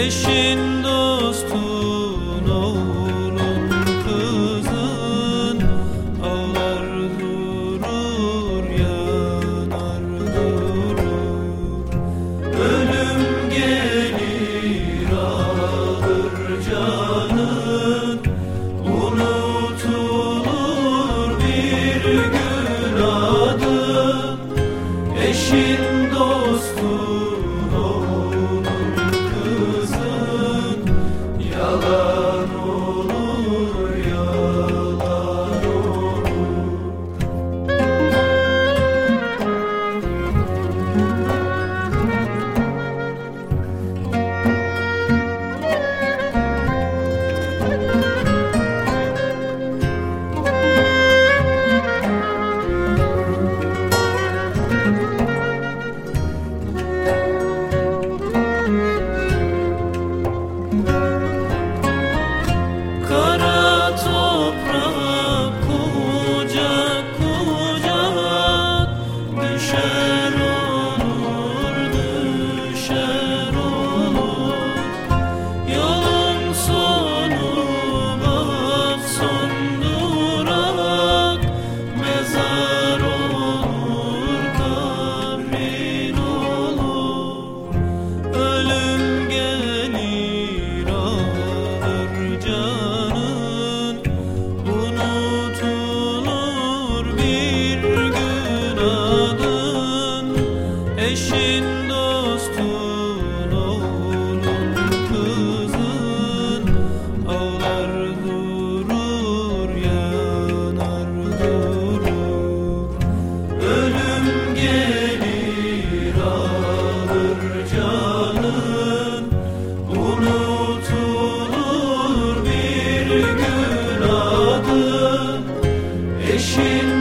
Eşin dostun oğlun kızın Ağlar durur yanar durur. Ölüm gelir alır canın. Unutulur bir gün adı Eşin wishing